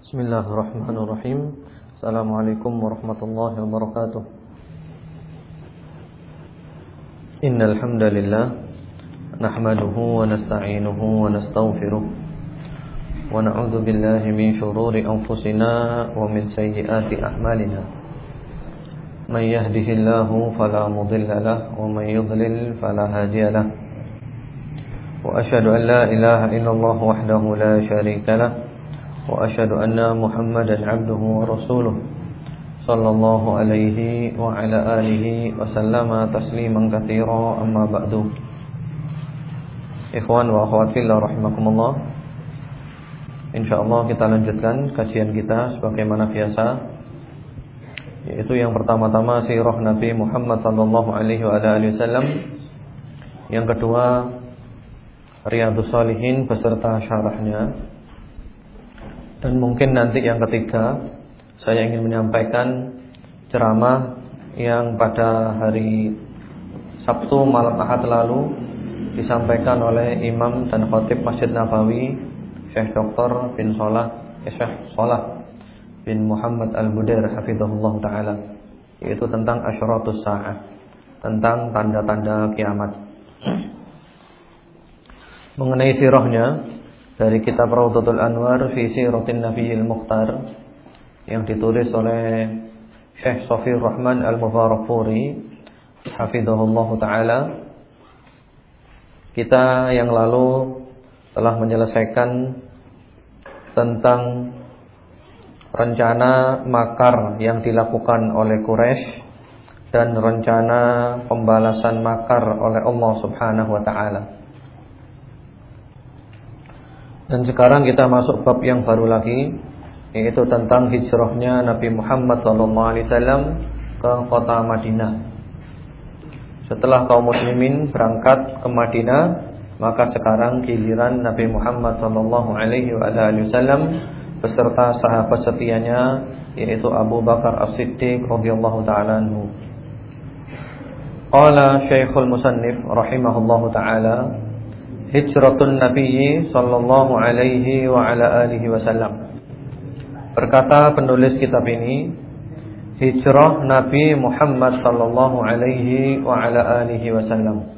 Bismillahirrahmanirrahim. Assalamualaikum warahmatullahi wabarakatuh. Innalhamdalillah Nahmaduhu wa nasta'inuhu wa nasta'ufiruh. Wa na'udhu billahi min syururi anfusina Wa min sayyiati ahmalina Man yahdihillahu falamudillalah Wa man yudlil falahadiyalah Wa ashadu an la ilaha illallah wahdahu la sharika lah. وأشهد أن محمدا عبده ورسوله صلى الله عليه وعلى آله وسلم تسليما كثيرا أما بعد Ikhwan wa akhwat fillah rahimakumullah Insyaallah kita lanjutkan kajian kita sebagaimana biasa yaitu yang pertama-tama sirah Nabi Muhammad sallallahu alaihi wasallam. Yang kedua Riyadhus Shalihin beserta syarahnya. Dan mungkin nanti yang ketiga saya ingin menyampaikan ceramah yang pada hari Sabtu malam Ahad lalu disampaikan oleh Imam dan Khatib Masjid Nabawi Syekh Dr. bin Salah eh, Syekh Salah bin Muhammad Al-Budair hafizahullah taala yaitu tentang asyratus saah tentang tanda-tanda kiamat. Mengenai sirahnya dari kitab Raudhatul Anwar fi Siratin Nabiyil Mukhtar yang ditulis oleh Syekh Safir Rahman Al-Mubarakfuri hafizahullah taala kita yang lalu telah menyelesaikan tentang rencana makar yang dilakukan oleh Quraisy dan rencana pembalasan makar oleh Allah Subhanahu wa taala. Dan sekarang kita masuk bab yang baru lagi yaitu tentang hijrahnya Nabi Muhammad SAW ke kota Madinah. Setelah kaum muslimin berangkat ke Madinah, maka sekarang giliran Nabi Muhammad SAW beserta sahabat setianya yaitu Abu Bakar As-Siddiq radhiyallahu taala anhu. Qala Syekhul Musannif rahimahullahu taala Hijratun Nabi sallallahu alaihi wa ala alihi wasallam. Berkata penulis kitab ini, hijrah Nabi Muhammad sallallahu alaihi wa ala alihi wasallam.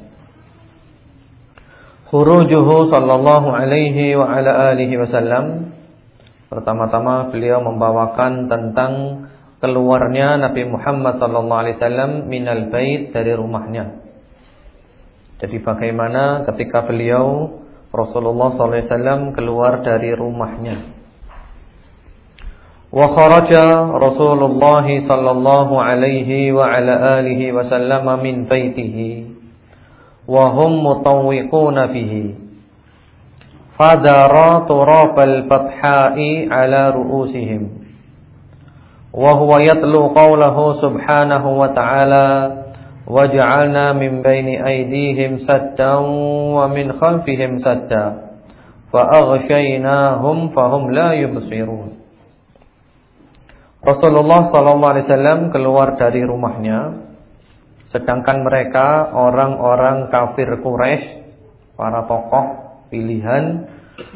Khurujuhu sallallahu alaihi wa ala alihi wasallam Pertama-tama beliau membawakan tentang keluarnya Nabi Muhammad SAW minal bait dari rumahnya. Jadi bagaimana ketika beliau Rasulullah SAW keluar dari rumahnya. Wa kharaja Rasulullah sallallahu alaihi wa ala alihi wasallam min baitihi wa hum mutawwiquna fihi fadara turabal batha'i ala ru'usihim wa huwa yatlu qawlahu subhanahu wa ta'ala baini aydihim saddan wa min khalfihim sadda fa aghshaynahum fahum la yubsirun Rasulullah wasallam keluar dari rumahnya sedangkan mereka orang-orang kafir Quraisy para tokoh pilihan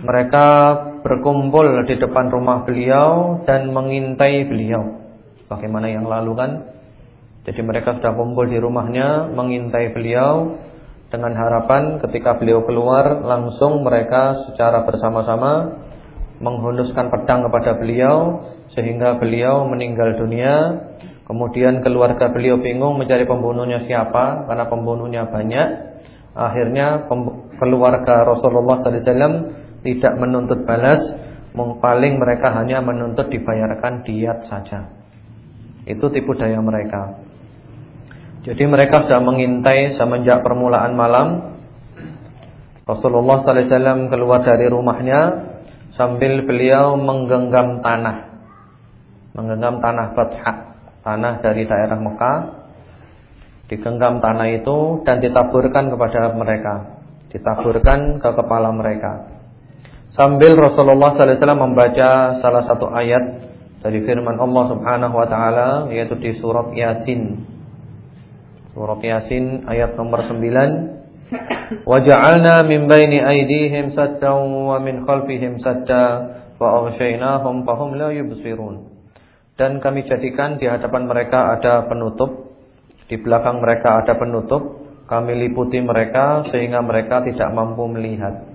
mereka berkumpul di depan rumah beliau dan mengintai beliau. Bagaimana yang lalu kan? Jadi mereka sudah kumpul di rumahnya mengintai beliau dengan harapan ketika beliau keluar langsung mereka secara bersama-sama menghunuskan pedang kepada beliau sehingga beliau meninggal dunia. Kemudian keluarga beliau bingung mencari pembunuhnya siapa karena pembunuhnya banyak. Akhirnya keluarga Rasulullah SAW tidak menuntut balas, paling mereka hanya menuntut dibayarkan diat saja. Itu tipu daya mereka. Jadi mereka sudah mengintai semenjak permulaan malam. Rasulullah SAW keluar dari rumahnya sambil beliau menggenggam tanah, menggenggam tanah Bathah, tanah dari daerah Mekah digenggam tanah itu dan ditaburkan kepada mereka, ditaburkan ke kepala mereka. Sambil Rasulullah SAW membaca salah satu ayat dari firman Allah Subhanahu wa taala yaitu di surat Yasin. Surat Yasin ayat nomor 9. Waja'alna min baini aydihim saddan wa min khalfihim sadda wa aghshaynahum fahum la yubsirun. Dan kami jadikan di hadapan mereka ada penutup, di belakang mereka ada penutup, kami liputi mereka sehingga mereka tidak mampu melihat.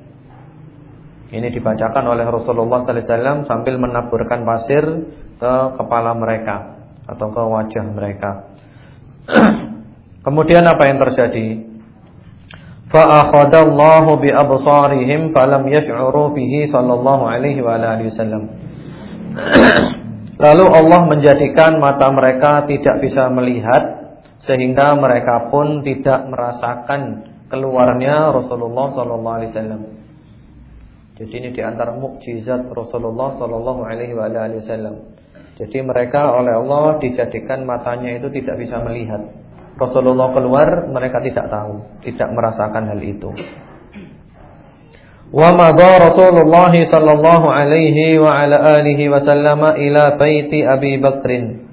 Ini dibacakan oleh Rasulullah sallallahu alaihi wasallam sambil menaburkan pasir ke kepala mereka atau ke wajah mereka. Kemudian apa yang terjadi? Fa'akhadallahu bi absarihim falam yash'uru bihi sallallahu alaihi wa alihi wasallam. Lalu Allah menjadikan mata mereka tidak bisa melihat sehingga mereka pun tidak merasakan keluarnya Rasulullah sallallahu alaihi wasallam. Jadi ini di antara mukjizat Rasulullah sallallahu alaihi wasallam. Jadi mereka oleh Allah dijadikan matanya itu tidak bisa melihat. Rasulullah keluar, mereka tidak tahu, tidak merasakan hal itu. Wa madha Rasulullah sallallahu alaihi wa ala alihi wasallam ila baiti Abi Bakrin.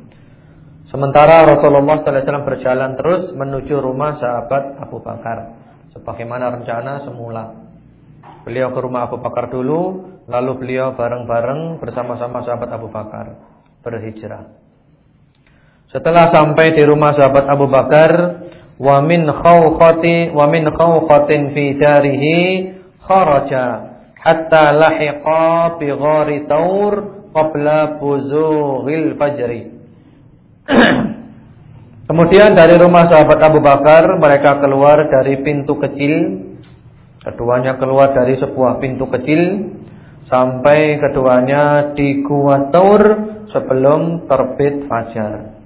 Sementara Rasulullah sallallahu alaihi wasallam berjalan terus menuju rumah sahabat Abu Bakar sebagaimana rencana semula. Beliau ke rumah Abu Bakar dulu, lalu beliau bareng-bareng bersama-sama sahabat Abu Bakar berhijrah. Setelah sampai di rumah sahabat Abu Bakar, wa min khawkhati wa min khawkhatin fi darihi kharaja hatta lahiqa bi ghari taur qabla buzughil fajri. Kemudian dari rumah sahabat Abu Bakar mereka keluar dari pintu kecil. Keduanya keluar dari sebuah pintu kecil. Sampai keduanya di Gua Taur sebelum terbit fajar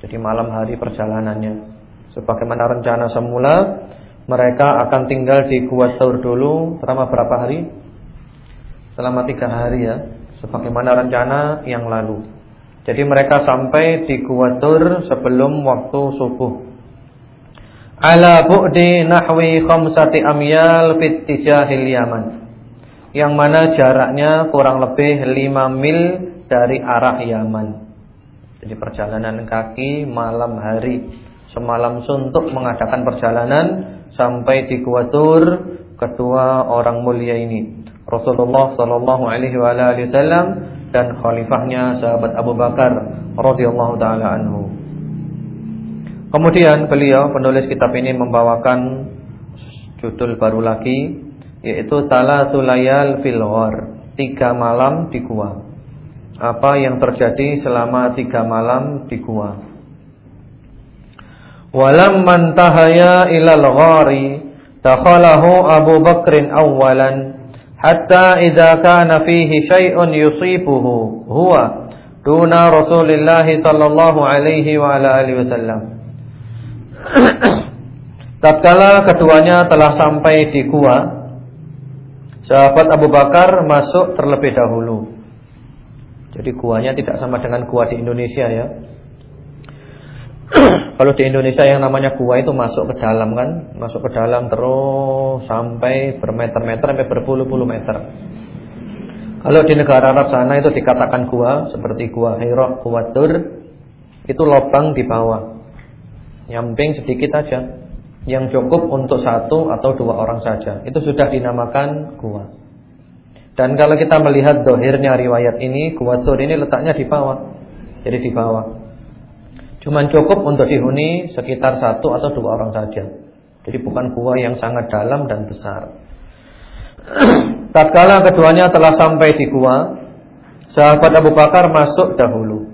jadi malam hari perjalanannya. Sebagaimana rencana semula, mereka akan tinggal di Gua Taur dulu selama berapa hari? Selama tiga hari ya. Sebagaimana rencana yang lalu. Jadi mereka sampai di Gua Taur sebelum waktu subuh. Ala bu'di nahwi khamsati amyal fit tijahil Yaman. Yang mana jaraknya kurang lebih 5 mil dari arah Yaman. Jadi perjalanan kaki malam hari Semalam suntuk mengadakan perjalanan Sampai di Kuatur Kedua orang mulia ini. Rasulullah Sallallahu Alaihi Wasallam Dan khalifahnya sahabat Abu Bakar radhiyallahu taala anhu. Kemudian beliau penulis kitab ini membawakan Judul baru lagi Yaitu Talatul Layal Fil Tiga malam di Gua apa yang terjadi selama tiga malam di gua. Walam mantahaya ilal ghari dakhalahu Abu Bakrin awalan hatta idza kana fihi syai'un yusibuhu huwa duna Rasulillah sallallahu alaihi wa ala alihi wasallam. Tatkala keduanya telah sampai di gua, sahabat Abu Bakar masuk terlebih dahulu. Jadi guanya tidak sama dengan gua di Indonesia ya. Kalau di Indonesia yang namanya gua itu masuk ke dalam kan, masuk ke dalam terus sampai bermeter-meter sampai berpuluh-puluh meter. Kalau di negara Arab sana itu dikatakan gua seperti gua Hira, gua Tur, itu lubang di bawah. Nyamping sedikit aja. Yang cukup untuk satu atau dua orang saja. Itu sudah dinamakan gua. Dan kalau kita melihat dohirnya riwayat ini, Kuwatur ini letaknya di bawah. Jadi di bawah. Cuman cukup untuk dihuni sekitar satu atau dua orang saja. Jadi bukan gua yang sangat dalam dan besar. Tatkala keduanya telah sampai di gua, sahabat Abu Bakar masuk dahulu.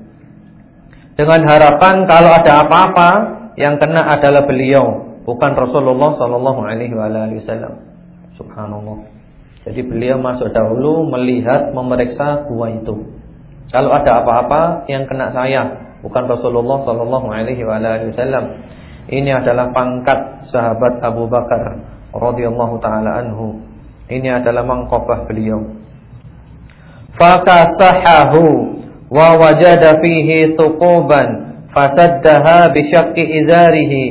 Dengan harapan kalau ada apa-apa yang kena adalah beliau, bukan Rasulullah sallallahu alaihi wasallam. Subhanallah. Jadi beliau masuk dahulu melihat, memeriksa gua itu. Kalau ada apa-apa yang kena saya, bukan Rasulullah sallallahu alaihi wasallam. Ini adalah pangkat sahabat Abu Bakar radhiyallahu taala anhu. Ini adalah mangkobah beliau. Fakasahahu wa wajada fihi tuquban fasaddaha bi syaqqi izarihi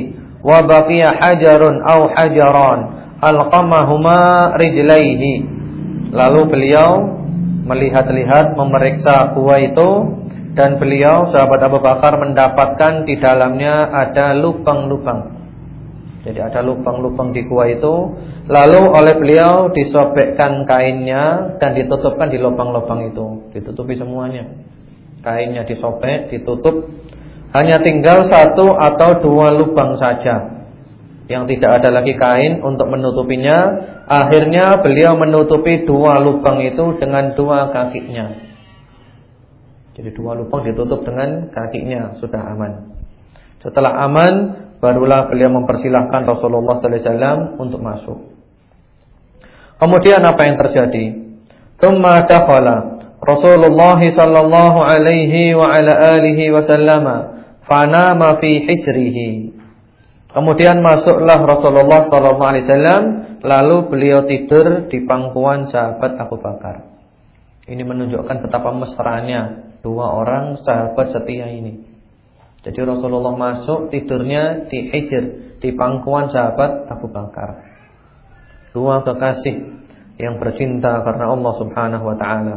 wa baqiya hajarun aw hajaran alqamahuma rijlaihi. Lalu beliau melihat-lihat memeriksa gua itu dan beliau sahabat Abu Bakar mendapatkan di dalamnya ada lubang-lubang. Jadi ada lubang-lubang di gua itu. Lalu oleh beliau disobekkan kainnya Dan ditutupkan di lubang-lubang itu. Ditutupi semuanya. Kainnya disobek, ditutup. Hanya tinggal satu atau dua lubang saja Yang tidak ada lagi kain untuk menutupinya Akhirnya beliau menutupi dua lubang itu dengan dua kakinya Jadi dua lubang ditutup dengan kakinya Sudah aman Setelah aman barulah beliau mempersilahkan Rasulullah sallallahu alaihi wasallam untuk masuk. Kemudian apa yang terjadi? Tsumma dakhala Rasulullah sallallahu alaihi wa ala alihi fanama fi hijrihi. Kemudian masuklah Rasulullah wasallam lalu beliau tidur di pangkuan sahabat Abu Bakar. Ini menunjukkan betapa mesranya dua orang sahabat setia ini. Jadi Rasulullah masuk tidurnya di hijr, di pangkuan sahabat Abu Bakar. Dua kekasih yang bercinta karena Allah Subhanahu wa taala.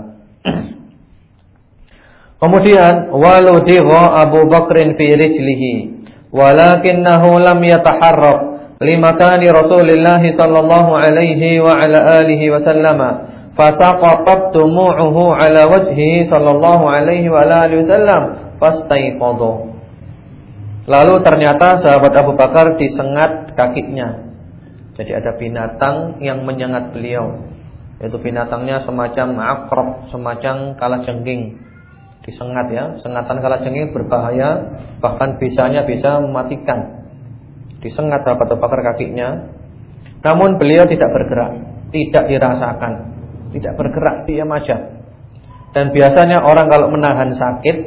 Kemudian waludhiha Abu Bakrin fi rijlihi walakinahu lam yataharrak limakani Rasulillah sallallahu alaihi wa ala alihi wasallama fasaqatat dumu'uhu ala wajhihi sallallahu alaihi wa ala alihi wasallam fastaiqadha Lalu ternyata sahabat Abu Bakar disengat kakinya. Jadi ada binatang yang menyengat beliau. Yaitu binatangnya semacam akrob, semacam kalajengking. Disengat ya. Sengatan kalajengking berbahaya, bahkan bisanya bisa mematikan. Disengat sahabat Bakar kakinya. Namun beliau tidak bergerak, tidak dirasakan, tidak bergerak diam aja. Dan biasanya orang kalau menahan sakit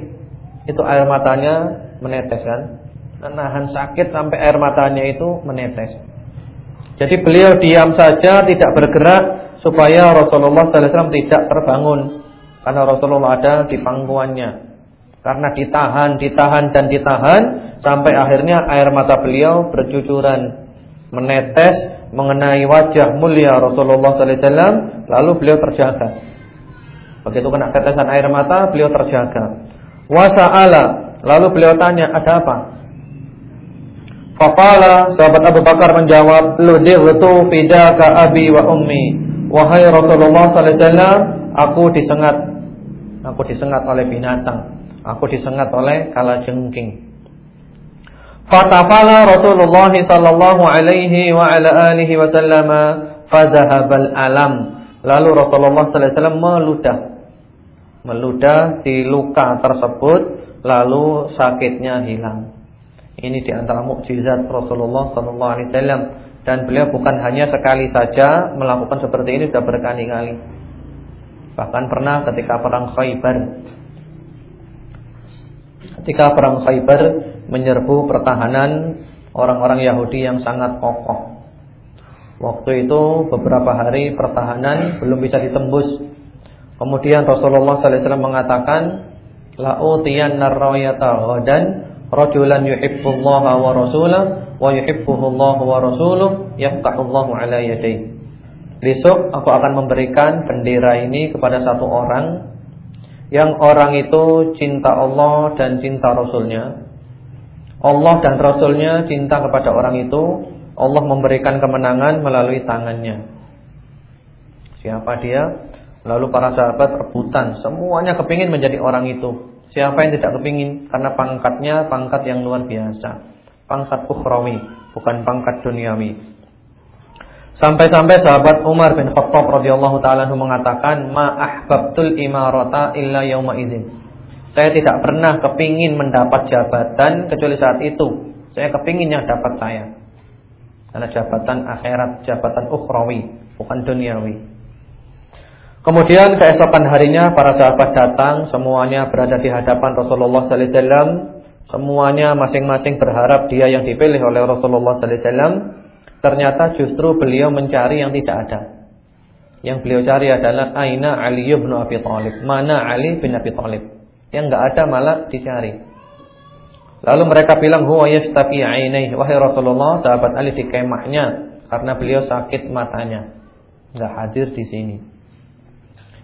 itu air matanya menetes kan? menahan sakit sampai air matanya itu menetes. Jadi beliau diam saja tidak bergerak supaya Rasulullah SAW tidak terbangun karena Rasulullah ada di pangkuannya. Karena ditahan, ditahan dan ditahan sampai akhirnya air mata beliau bercucuran menetes mengenai wajah mulia Rasulullah SAW lalu beliau terjaga. Begitu kena tetesan air mata beliau terjaga. Wasa'ala lalu beliau tanya ada apa? Faqala sahabat Abu Bakar menjawab, "Ludightu fidaka abi wa ummi." Wahai Rasulullah wasallam, aku disengat. Aku disengat oleh binatang. Aku disengat oleh kalajengking. Fatafala Rasulullah sallallahu alaihi wa ala alihi wasallam fadhahabal alam. Lalu Rasulullah sallallahu alaihi wasallam meludah. Meludah di luka tersebut lalu sakitnya hilang. Ini di antara mukjizat Rasulullah sallallahu alaihi wasallam dan beliau bukan hanya sekali saja melakukan seperti ini sudah berkali-kali. Bahkan pernah ketika perang Khaybar. Ketika perang Khaybar menyerbu pertahanan orang-orang Yahudi yang sangat kokoh. Waktu itu beberapa hari pertahanan belum bisa ditembus. Kemudian Rasulullah wasallam mengatakan, "La'utiyanna ar-rayata ghadan rajulan yuhibbullaha wa rasulahu wa yuhibbuhullahu wa rasuluhu yaftahullahu ala yadayhi. Besok aku akan memberikan bendera ini kepada satu orang yang orang itu cinta Allah dan cinta Rasulnya. Allah dan Rasulnya cinta kepada orang itu. Allah memberikan kemenangan melalui tangannya. Siapa dia? Lalu para sahabat rebutan, semuanya kepingin menjadi orang itu. Siapa yang tidak kepingin Karena pangkatnya pangkat yang luar biasa Pangkat ukhrawi Bukan pangkat duniawi Sampai-sampai sahabat Umar bin Khattab radhiyallahu taala mengatakan ma ahbabtul imarata illa yauma idzin. Saya tidak pernah kepingin mendapat jabatan kecuali saat itu. Saya kepingin yang dapat saya. Karena jabatan akhirat, jabatan ukhrawi, bukan duniawi. Kemudian keesokan harinya para sahabat datang, semuanya berada di hadapan Rasulullah sallallahu alaihi wasallam. Semuanya masing-masing berharap dia yang dipilih oleh Rasulullah sallallahu alaihi wasallam. Ternyata justru beliau mencari yang tidak ada. Yang beliau cari adalah aina Ali bin Abi Thalib. Mana Ali bin Abi Thalib? Yang enggak ada malah dicari. Lalu mereka bilang huwa yastafi ainaihi. Wahai Rasulullah, sahabat Ali di kemahnya karena beliau sakit matanya. Enggak hadir di sini.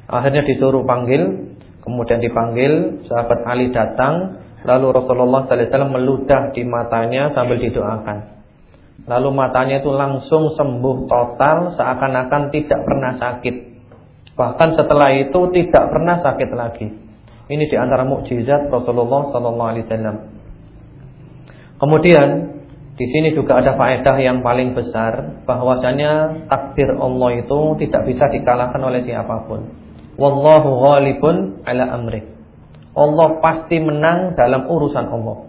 Akhirnya disuruh panggil, kemudian dipanggil, sahabat Ali datang, lalu Rasulullah sallallahu alaihi wasallam meludah di matanya sambil didoakan. Lalu matanya itu langsung sembuh total seakan-akan tidak pernah sakit. Bahkan setelah itu tidak pernah sakit lagi. Ini di antara mukjizat Rasulullah sallallahu alaihi wasallam. Kemudian di sini juga ada faedah yang paling besar bahwasanya takdir Allah itu tidak bisa dikalahkan oleh siapa pun. Wallahu ghalibun ala amri. Allah pasti menang dalam urusan Allah.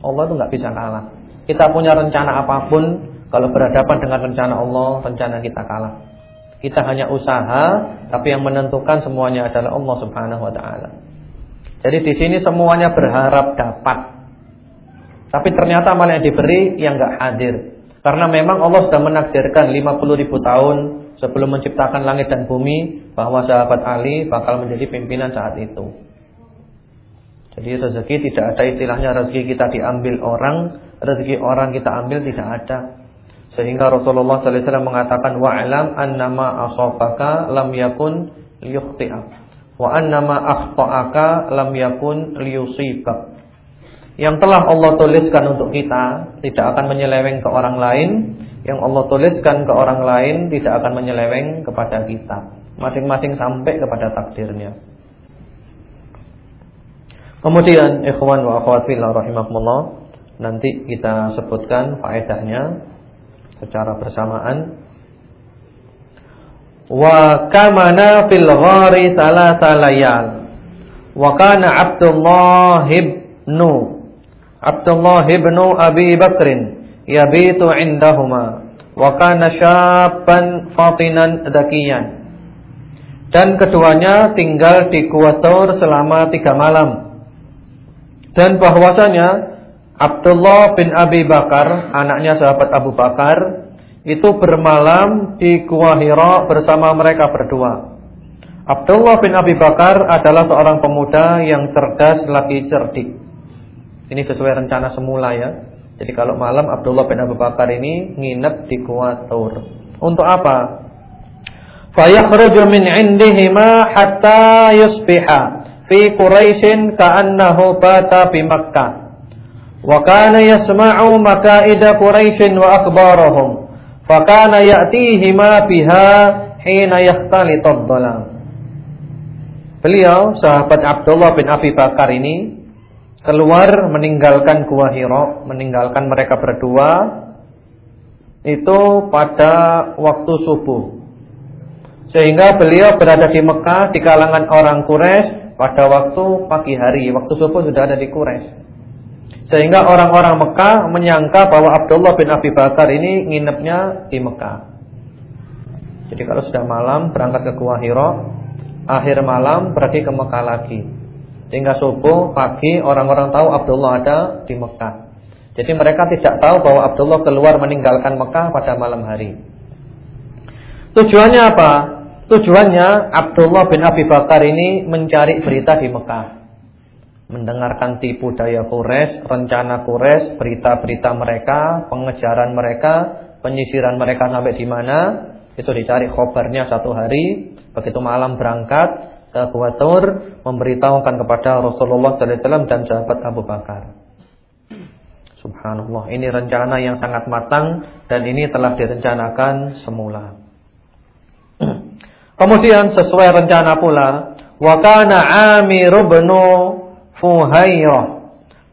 Allah itu nggak bisa kalah. Kita punya rencana apa pun, kalau berhadapan dengan rencana Allah, rencana kita kalah. Kita hanya usaha, tapi yang menentukan semuanya adalah Allah Subhanahu wa taala. Jadi di sini semuanya berharap dapat. Tapi ternyata malah yang diberi yang enggak hadir. Karena memang Allah sudah menakdirkan 50 ribu tahun sebelum menciptakan langit dan bumi bahwa sahabat Ali bakal menjadi pimpinan saat itu. Jadi rezeki tidak ada istilahnya rezeki kita diambil orang, rezeki orang kita ambil tidak ada. Sehingga Rasulullah sallallahu alaihi wasallam mengatakan wa'lam annama asabaka lam yakun liyukhti'ak wa annama akhta'aka lam yakun liyusibak. Yang telah Allah tuliskan untuk kita tidak akan menyeleweng ke orang lain, yang Allah tuliskan ke orang lain tidak akan menyeleweng kepada kita. Masing-masing sampai kepada takdirnya. Kemudian ikhwan wa akhwat fillah rahimakumullah, nanti kita sebutkan faedahnya secara bersamaan. Wa kamana fil ghari salasa layal. Wa kana Abdullah ibnu Abdullah ibnu Abi Bakrin yabitu indahuma. Wa kana syabban fatinan dakiyan dan keduanya tinggal di Kuwatur selama tiga malam. Dan bahwasanya Abdullah bin Abi Bakar anaknya sahabat Abu Bakar itu bermalam di Gua Hira bersama mereka berdua. Abdullah bin Abi Bakar adalah seorang pemuda yang cerdas lagi cerdik. Ini sesuai rencana semula ya. Jadi kalau malam Abdullah bin Abi Bakar ini nginep di Gua Tur. Untuk apa? Fayakhruju min indihima hatta yusbiha fi Quraisyin ka'annahu bata bi Makkah. Kana yasma'u makaida Quraisyin wa akhbarahum. Fakana ya'tihima biha hina yakhtalitad dhalam. Beliau sahabat Abdullah bin Abi Bakar ini keluar meninggalkan Gua Hira, meninggalkan mereka berdua itu pada waktu subuh. Sehingga beliau berada di Mekah di kalangan orang Quraisy pada waktu pagi hari, waktu subuh sudah ada di Quraisy. Sehingga orang-orang Mekah menyangka bahwa Abdullah bin Abi Bakar ini nginepnya di Mekah. Jadi kalau sudah malam berangkat ke Gua Hira, akhir malam pergi ke Mekah lagi. Hingga subuh pagi orang-orang tahu Abdullah ada di Mekah. Jadi mereka tidak tahu bahwa Abdullah keluar meninggalkan Mekah pada malam hari. Tujuannya apa? Tujuannya Abdullah bin Abi Bakar ini mencari berita di Mekah mendengarkan tipu daya Quraisy, rencana Quraisy, berita-berita mereka, pengejaran mereka, penyisiran mereka sampai di mana, itu dicari khobarnya satu hari, begitu malam berangkat ke Buatur memberitahukan kepada Rasulullah sallallahu alaihi wasallam dan sahabat Abu Bakar. Subhanallah, ini rencana yang sangat matang dan ini telah direncanakan semula. Kemudian sesuai rencana pula, wa kana Amir bin Fuhairah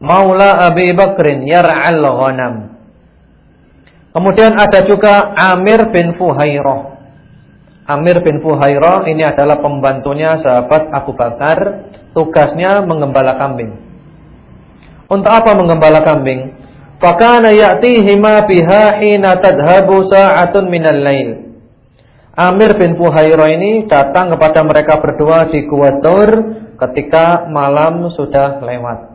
Maula Abi Bakrin yar'al ghanam. Kemudian ada juga Amir bin Fuhairah. Amir bin Fuhairah ini adalah pembantunya sahabat Abu Bakar, tugasnya mengembala kambing. Untuk apa mengembala kambing? Fakana ya'tihima biha hina tadhabu sa'atun minal lail. Amir bin Fuhairah ini datang kepada mereka berdua di Kuwatur ketika malam sudah lewat.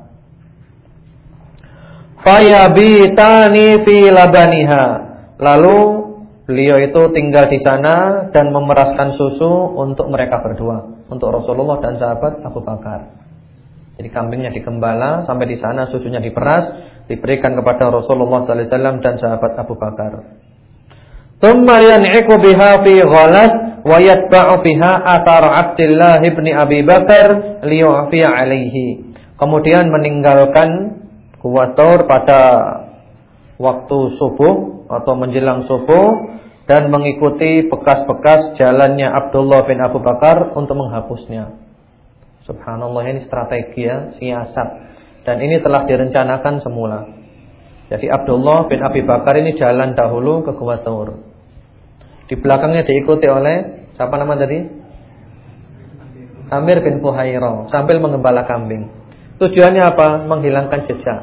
Fayabitani fi labaniha. Lalu beliau itu tinggal di sana dan memeraskan susu untuk mereka berdua, untuk Rasulullah dan sahabat Abu Bakar. Jadi kambingnya dikembala sampai di sana susunya diperas, diberikan kepada Rasulullah sallallahu alaihi wasallam dan sahabat Abu Bakar. Tsumma yan'iqu biha fi ghalas wa yatba'u biha athar Abdullah bin Abi Bakar liyu'fi alaihi. Kemudian meninggalkan Kuwatur pada waktu subuh atau menjelang subuh dan mengikuti bekas-bekas jalannya Abdullah bin Abu Bakar untuk menghapusnya. Subhanallah ini strategi ya, siasat. Dan ini telah direncanakan semula. Jadi Abdullah bin Abi Bakar ini jalan dahulu ke Gua. Di belakangnya diikuti oleh siapa nama tadi? Amir bin Fuhairah sambil mengembala kambing. Tujuannya apa? Menghilangkan jejak.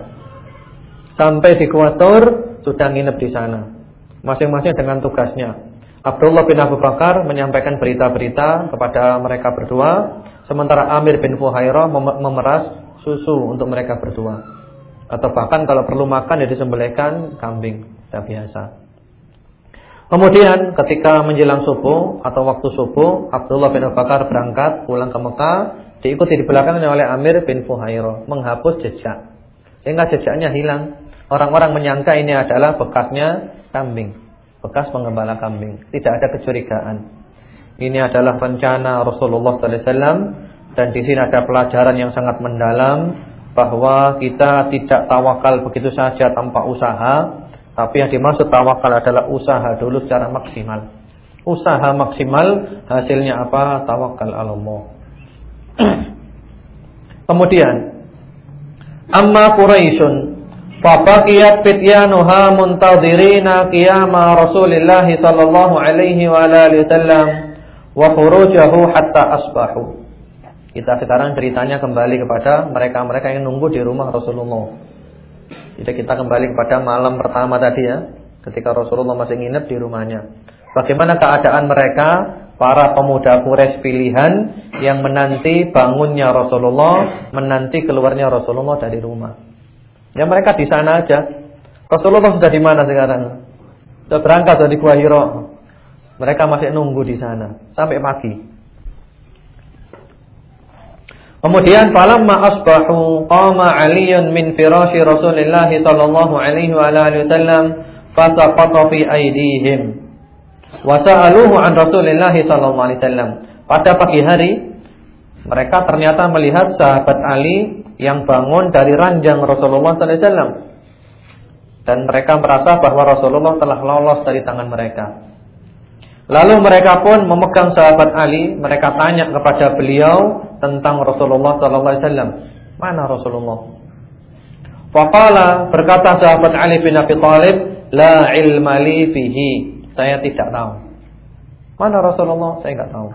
Sampai di Gua Taur sudah nginep di sana. Masing-masing dengan tugasnya. Abdullah bin Abu Bakar menyampaikan berita-berita kepada mereka berdua, sementara Amir bin Fuhairah memeras susu untuk mereka berdua. Atau bahkan kalau perlu makan ya disembelihkan kambing, sudah biasa. Kemudian ketika menjelang subuh atau waktu subuh, Abdullah bin Bakar berangkat pulang ke Mekah, diikuti di belakangnya oleh Amir bin Fuhairah, menghapus jejak. Sehingga jejaknya hilang. Orang-orang menyangka ini adalah bekasnya kambing, bekas pengembala kambing. Tidak ada kecurigaan. Ini adalah rencana Rasulullah wasallam dan di sini ada pelajaran yang sangat mendalam bahwa kita tidak tawakal begitu saja tanpa usaha, tapi yang dimaksud tawakal adalah usaha dulu secara maksimal. Usaha maksimal hasilnya apa? Tawakal Allah. Kemudian amma Quraisyun fabaqiyat fityanuha muntadhirina qiyama Rasulillah sallallahu alaihi wa alihi wasallam wa khurujahu hatta asbahu. Kita sekarang ceritanya kembali kepada mereka-mereka yang nunggu di rumah Rasulullah. Jadi kita kembali kepada malam pertama tadi ya, ketika Rasulullah masih nginep di rumahnya. Bagaimana keadaan mereka, para pemuda Quraisy pilihan yang menanti bangunnya Rasulullah, menanti keluarnya Rasulullah dari rumah. Ya mereka di sana aja. Rasulullah sudah di mana sekarang? Sudah berangkat dari Gua Hira. Mereka masih nunggu di sana sampai pagi. Kemudian falamma asbahu qama Aliun min firasyi Rasulillah sallallahu alaihi wa alihi wasallam fasaqata fi aydihim wa sa'aluhu an Rasulillah sallallahu alaihi wasallam. Pada pagi hari mereka ternyata melihat sahabat Ali yang bangun dari ranjang Rasulullah sallallahu alaihi wasallam. Dan mereka merasa bahwa Rasulullah telah lolos dari tangan mereka. Lalu mereka pun memegang sahabat Ali, mereka tanya kepada beliau tentang Rasulullah sallallahu alaihi wasallam. Mana Rasulullah? Faqala berkata sahabat Ali bin Abi Thalib, la ilma li fihi. Saya tidak tahu. Mana Rasulullah? Saya enggak tahu.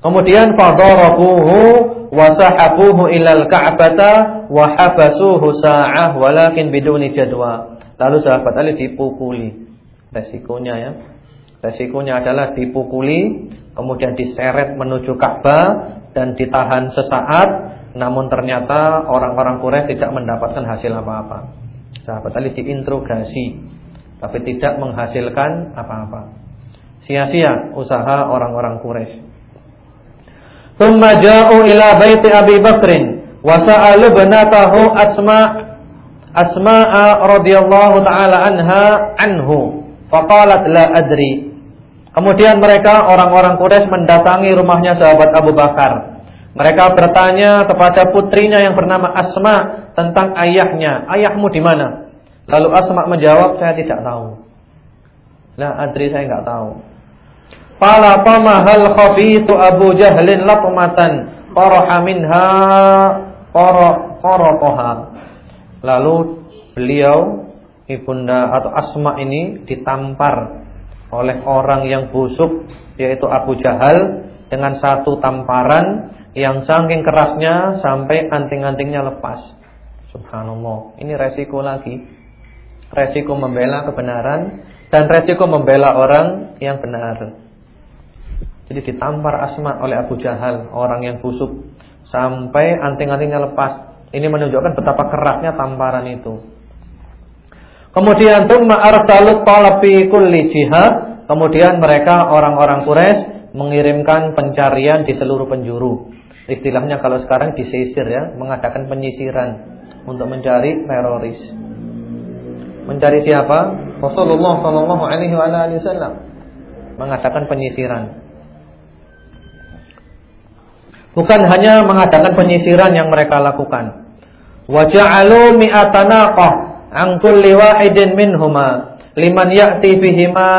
Kemudian fadarabuhu wa sahabuhu ilal ka'bata wa habasuhu sa'ah walakin biduni jadwa. Lalu sahabat Ali dipukuli. Resikonya ya. Resikonya adalah dipukuli kemudian diseret menuju Ka'bah dan ditahan sesaat, namun ternyata orang-orang Quraisy tidak mendapatkan hasil apa-apa. Sahabat Ali diinterogasi, tapi tidak menghasilkan apa-apa. Sia-sia usaha orang-orang Quraisy. Thumma ja'u ila baiti Abi Bakrin wa sa'alu banatahu Asma' Asma'a radhiyallahu taala anha anhu. Faqalat la adri. Kemudian mereka orang-orang Quraisy mendatangi rumahnya sahabat Abu Bakar. Mereka bertanya kepada putrinya yang bernama Asma tentang ayahnya. Ayahmu di mana? Lalu Asma menjawab, saya tidak tahu. Lah, adri saya enggak tahu. Fala hal khabitu Abu Jahlin latmatan faraha minha qaraqaha. Lalu beliau ibunda atau Asma ini ditampar oleh orang yang busuk yaitu Abu Jahal dengan satu tamparan yang saking kerasnya sampai anting-antingnya lepas. Subhanallah. Ini resiko lagi. Resiko membela kebenaran dan resiko membela orang yang benar. Jadi ditampar Asma oleh Abu Jahal, orang yang busuk sampai anting-antingnya lepas. Ini menunjukkan betapa kerasnya tamparan itu. Kemudian tsumma arsalut talabi kulli jihad. Kemudian mereka orang-orang Quraisy mengirimkan pencarian di seluruh penjuru. Istilahnya kalau sekarang disisir ya, mengadakan penyisiran untuk mencari teroris. Mencari siapa? Rasulullah sallallahu alaihi wasallam. Mengadakan penyisiran. Bukan hanya mengadakan penyisiran yang mereka lakukan. Wa ja'alu mi'atanaqah an kulli wahidin minhuma liman ya'ti bihima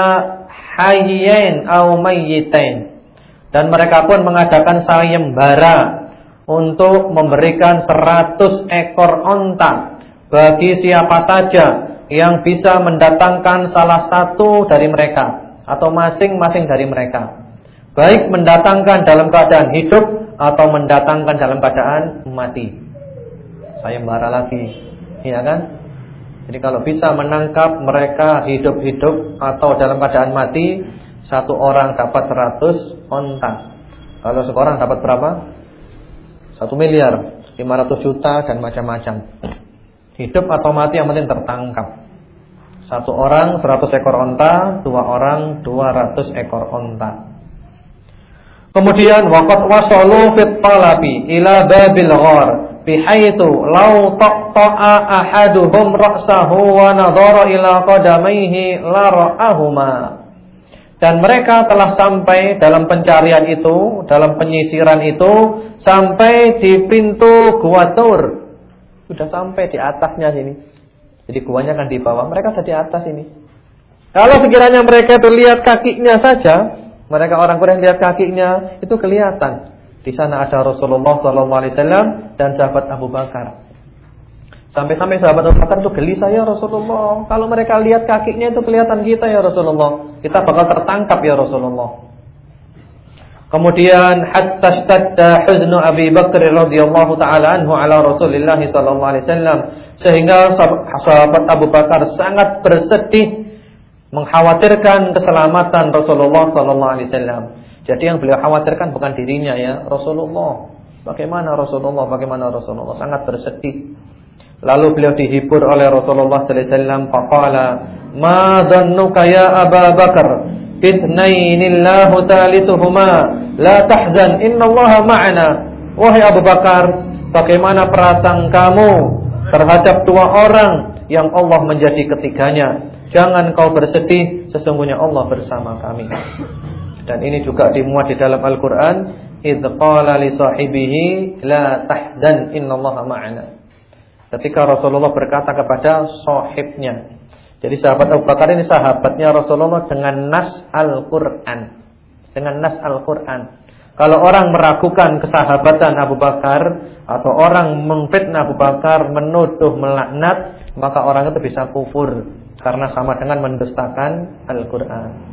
hayyin aw mayyitain. Dan mereka pun mengadakan sayembara untuk memberikan 100 ekor onta bagi siapa saja yang bisa mendatangkan salah satu dari mereka atau masing-masing dari mereka. Baik mendatangkan dalam keadaan hidup atau mendatangkan dalam keadaan mati. Sayembara lagi. Iya kan? Jadi kalau bisa menangkap mereka hidup-hidup atau dalam keadaan mati, satu orang dapat 100 onta. Kalau seorang dapat berapa? Satu miliar, 500 juta dan macam-macam. Hidup atau mati yang penting tertangkap. Satu orang 100 ekor onta, dua orang 200 ekor onta. Kemudian waqad wasalu fit talabi ila babil ghar bihaitu law taqta'a ahaduhum ra'sahu wa nadhara ila qadamaihi la ra'ahuma dan mereka telah sampai dalam pencarian itu, dalam penyisiran itu sampai di pintu Gua Tur. Sudah sampai di atasnya sini. Jadi guanya kan di bawah, mereka sudah di atas ini. Kalau sekiranya mereka terlihat kakinya saja, mereka orang Quraisy lihat kakinya itu kelihatan. Di sana ada Rasulullah SAW dan sahabat Abu Bakar. Sampai-sampai sahabat Abu Bakar itu geli saya Rasulullah. Kalau mereka lihat kakinya itu kelihatan kita ya Rasulullah. Kita bakal tertangkap ya Rasulullah. Kemudian hatta stadda huznu Abi Bakar radhiyallahu taala anhu ala Rasulillah sallallahu alaihi wasallam sehingga sahabat Abu Bakar sangat bersedih mengkhawatirkan keselamatan Rasulullah sallallahu alaihi wasallam. Jadi yang beliau khawatirkan bukan dirinya ya, Rasulullah. Bagaimana Rasulullah? Bagaimana Rasulullah? Sangat bersedih. Lalu beliau dihibur oleh Rasulullah sallallahu alaihi wasallam, faqala, "Ma dhannuka ya Abu Bakar? Itnainillahu thalithuhuma. La tahzan, innallaha ma'ana." Wahai Abu Bakar, bagaimana perasaan kamu terhadap dua orang yang Allah menjadi ketiganya? Jangan kau bersedih, sesungguhnya Allah bersama kami. Dan ini juga dimuat di dalam Al-Qur'an, "Idz qala li sahibihi la tahzan innallaha ma'ana." Ketika Rasulullah berkata kepada sahibnya. Jadi sahabat Abu Bakar ini sahabatnya Rasulullah dengan nas Al-Qur'an. Dengan nas Al-Qur'an. Kalau orang meragukan kesahabatan Abu Bakar atau orang memfitnah Abu Bakar, menuduh, melaknat, maka orang itu bisa kufur karena sama dengan mendustakan Al-Qur'an.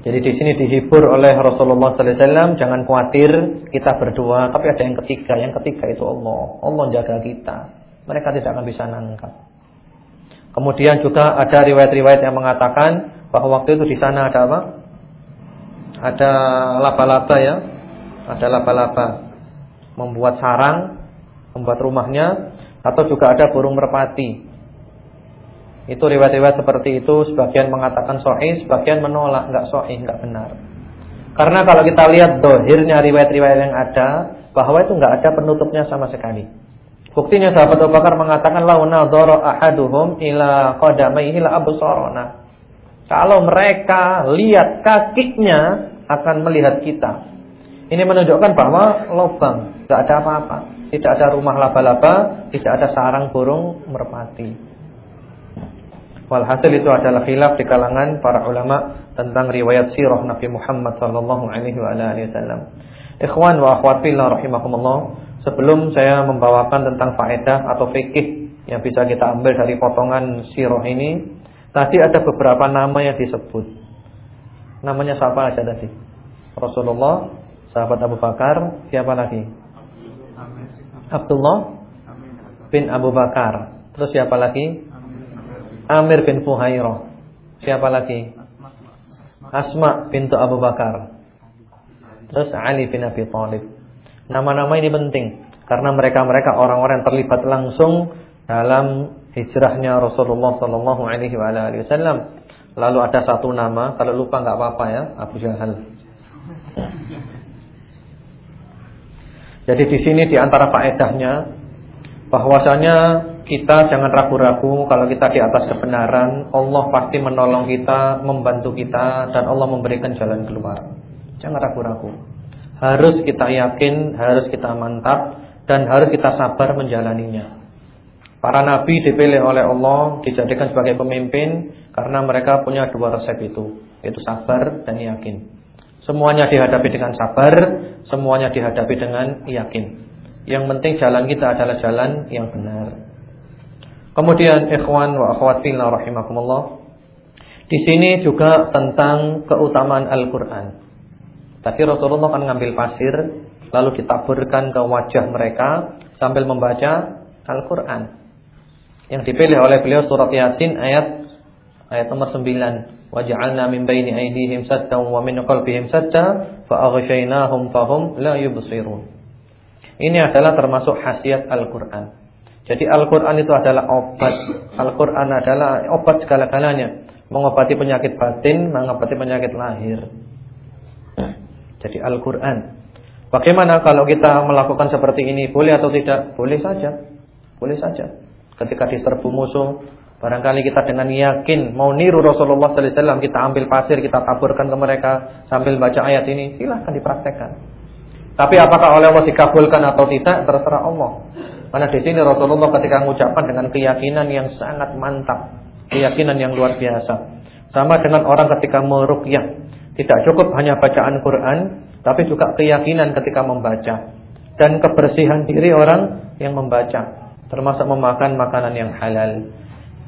Jadi di sini dihibur oleh Rasulullah sallallahu alaihi wasallam, jangan khawatir kita berdua, tapi ada yang ketiga. Yang ketiga itu Allah. Allah jaga kita. Mereka tidak akan bisa nangkap. Kemudian juga ada riwayat-riwayat yang mengatakan bahwa waktu itu di sana ada apa? Ada laba-laba ya. Ada laba-laba membuat sarang, membuat rumahnya atau juga ada burung merpati itu riwayat-riwayat seperti itu sebagian mengatakan sahih, sebagian menolak enggak sahih, enggak benar. Karena kalau kita lihat dohirnya riwayat-riwayat yang ada bahwa itu enggak ada penutupnya sama sekali. Buktinya sahabat Abu Bakar mengatakan la nadhara ahaduhum ila qadamaihi la absarana. Kalau mereka lihat kakinya akan melihat kita. Ini menunjukkan bahwa lubang, enggak ada apa-apa. Tidak ada rumah laba-laba, tidak ada sarang burung merpati. Walhasil itu adalah khilaf di kalangan para ulama tentang riwayat sirah Nabi Muhammad sallallahu alaihi wasallam. Ikhwan wa akhwat fillah rahimakumullah, sebelum saya membawakan tentang faedah atau fikih yang bisa kita ambil dari potongan sirah ini, tadi ada beberapa nama yang disebut. Namanya siapa aja tadi? Rasulullah, sahabat Abu Bakar, siapa lagi? Abdullah bin Abu Bakar. Terus siapa lagi? Amir bin Fuhairah. Siapa lagi? Asma bintu Abu Bakar. Terus Ali bin Abi Thalib. Nama-nama ini penting karena mereka-mereka orang-orang yang terlibat langsung dalam hijrahnya Rasulullah sallallahu alaihi wasallam. Lalu ada satu nama, kalau lupa enggak apa-apa ya, Abu Jahal. Jadi di sini di antara faedahnya bahwasanya kita jangan ragu-ragu kalau kita di atas kebenaran, Allah pasti menolong kita, membantu kita dan Allah memberikan jalan keluar. Jangan ragu-ragu. Harus kita yakin, harus kita mantap dan harus kita sabar menjalaninya. Para nabi dipilih oleh Allah, dijadikan sebagai pemimpin karena mereka punya dua resep itu, yaitu sabar dan yakin. Semuanya dihadapi dengan sabar, semuanya dihadapi dengan yakin. Yang penting jalan kita adalah jalan yang benar. Kemudian ikhwan wa akhwat fillah rahimakumullah. Di sini juga tentang keutamaan Al-Qur'an. Tadi Rasulullah kan ngambil pasir lalu ditaburkan ke wajah mereka sambil membaca Al-Qur'an. Yang dipilih oleh beliau surat Yasin ayat ayat nomor 9. Waj'alna min baini aydihim saddan wa min khalfihim sadda fa aghshaynahum fahum la yubsirun. Ini adalah termasuk khasiat Al-Qur'an. Jadi Al-Qur'an itu adalah obat. Al-Qur'an adalah obat segala-galanya, mengobati penyakit batin, mengobati penyakit lahir. Jadi Al-Qur'an. Bagaimana kalau kita melakukan seperti ini? Boleh atau tidak? Boleh saja. Boleh saja. Ketika diserbu musuh, barangkali kita dengan yakin mau niru Rasulullah wasallam, kita ambil pasir, kita taburkan ke mereka sambil baca ayat ini, silahkan dipraktekkan. Tapi apakah oleh Allah dikabulkan atau tidak terserah Allah. Karena di sini Rasulullah ketika mengucapkan dengan keyakinan yang sangat mantap, keyakinan yang luar biasa. Sama dengan orang ketika meruqyah, tidak cukup hanya bacaan Quran, tapi juga keyakinan ketika membaca dan kebersihan diri orang yang membaca termasuk memakan makanan yang halal.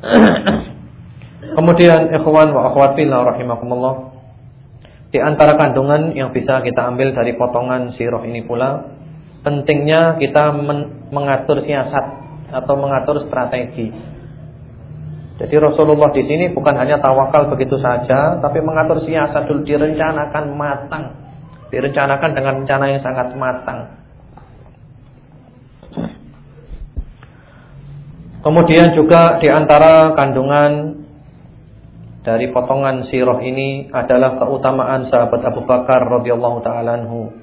Kemudian ikhwan wa akhwat fillah rahimakumullah. Di antara kandungan yang bisa kita ambil dari potongan sirah ini pula pentingnya kita mengatur siasat atau mengatur strategi. Jadi Rasulullah di sini bukan hanya tawakal begitu saja, tapi mengatur siasat dulu direncanakan matang. Direncanakan dengan rencana yang sangat matang. Kemudian juga di antara kandungan dari potongan sirah ini adalah keutamaan sahabat Abu Bakar radhiyallahu taala anhu.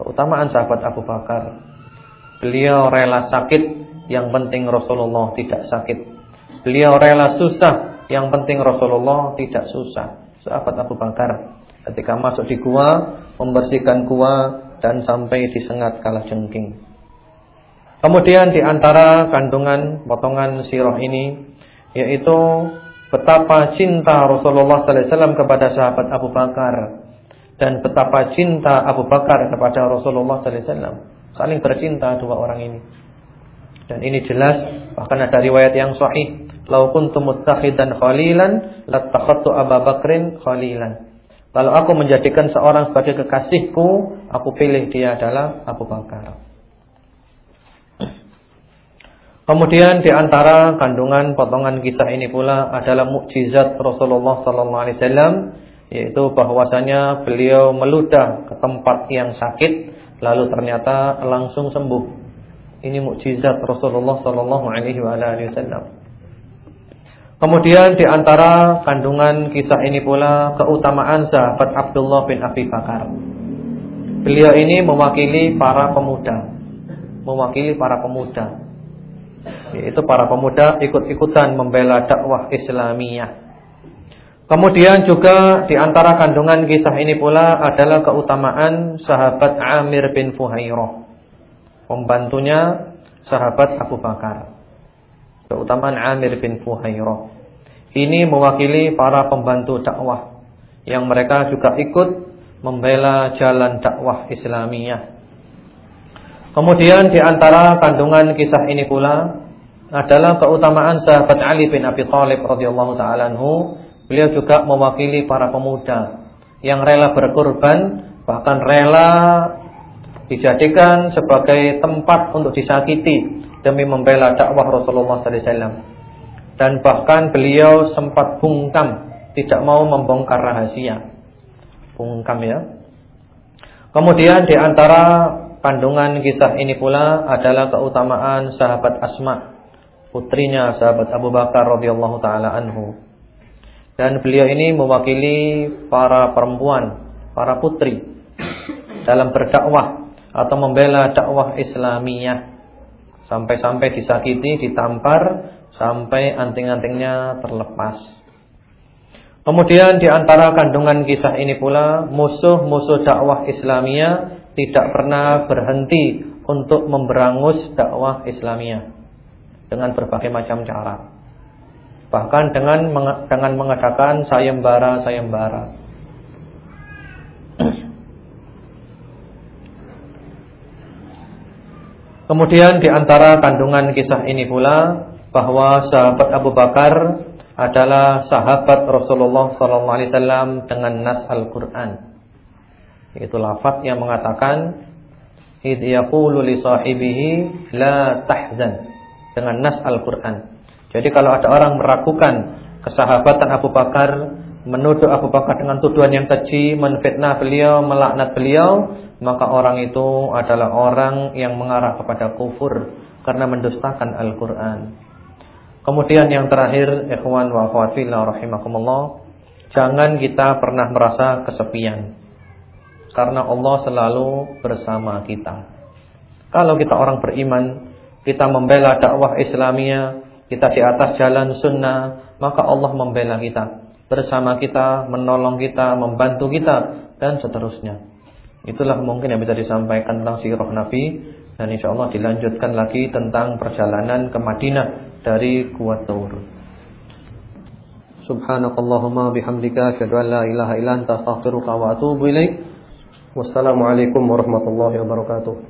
Keutamaan sahabat Abu Bakar. Beliau rela sakit, yang penting Rasulullah tidak sakit. Beliau rela susah, yang penting Rasulullah tidak susah. Sahabat Abu Bakar ketika masuk di gua, membersihkan gua dan sampai disengat kala jengking. Kemudian di antara kandungan potongan sirah ini yaitu betapa cinta Rasulullah sallallahu alaihi wasallam kepada sahabat Abu Bakar dan betapa cinta Abu Bakar kepada Rasulullah sallallahu alaihi wasallam. Saling bercinta dua orang ini. Dan ini jelas bahkan ada riwayat yang sahih, "Lau kuntum muttakhidan khalilan lattakhadtu Abu Bakrin khalilan." Kalau aku menjadikan seorang sebagai kekasihku, aku pilih dia adalah Abu Bakar. Kemudian di antara kandungan potongan kisah ini pula adalah mukjizat Rasulullah sallallahu alaihi wasallam yaitu bahwasanya beliau meludah ke tempat yang sakit lalu ternyata langsung sembuh. Ini mukjizat Rasulullah sallallahu alaihi wasallam. Kemudian di antara kandungan kisah ini pula keutamaan sahabat Abdullah bin Abi Bakar. Beliau ini mewakili para pemuda. Mewakili para pemuda yaitu para pemuda ikut-ikutan membela dakwah Islamiyah. Kemudian juga di antara kandungan kisah ini pula adalah keutamaan sahabat Amir bin Fuhairah. Pembantunya sahabat Abu Bakar. Keutamaan Amir bin Fuhairah. Ini mewakili para pembantu dakwah yang mereka juga ikut membela jalan dakwah Islamiyah. Kemudian di antara kandungan kisah ini pula adalah keutamaan sahabat Ali bin Abi Thalib radhiyallahu taala anhu. Beliau juga mewakili para pemuda yang rela berkorban, bahkan rela dijadikan sebagai tempat untuk disakiti demi membela dakwah Rasulullah wasallam. Dan bahkan beliau sempat bungkam, tidak mau membongkar rahasia. Bungkam ya. Kemudian di antara kandungan kisah ini pula adalah keutamaan sahabat Asma putrinya sahabat Abu Bakar radhiyallahu taala anhu. Dan beliau ini mewakili para perempuan, para putri dalam berdakwah atau membela dakwah Islamiyah. Sampai-sampai disakiti, ditampar sampai anting-antingnya terlepas. Kemudian di antara kandungan kisah ini pula musuh-musuh dakwah Islamiyah tidak pernah berhenti untuk memberangus dakwah Islamiyah. dengan berbagai macam cara. Bahkan dengan dengan mengadakan sayembara-sayembara. Kemudian di antara kandungan kisah ini pula bahwa sahabat Abu Bakar adalah sahabat Rasulullah wasallam dengan nas Al-Qur'an. Itu lafaz yang mengatakan id yaqulu li la tahzan dengan nas Al-Qur'an. Jadi kalau ada orang meragukan kesahabatan Abu Bakar, menuduh Abu Bakar dengan tuduhan yang keji, menfitnah beliau, melaknat beliau, maka orang itu adalah orang yang mengarah kepada kufur karena mendustakan Al-Qur'an. Kemudian yang terakhir, ikhwan wa akhwat rahimakumullah, jangan kita pernah merasa kesepian karena Allah selalu bersama kita. Kalau kita orang beriman, kita membela dakwah Islamia, kita di atas jalan sunnah, maka Allah membela kita, bersama kita, menolong kita, membantu kita, dan seterusnya. Itulah mungkin yang bisa disampaikan tentang sirah Nabi dan insya Allah dilanjutkan lagi tentang perjalanan ke Madinah dari Kuat Taur. Subhanakallahumma bihamdika asyhadu an la ilaha illa anta astaghfiruka wa atubu ilaik. Wassalamualaikum warahmatullahi wabarakatuh.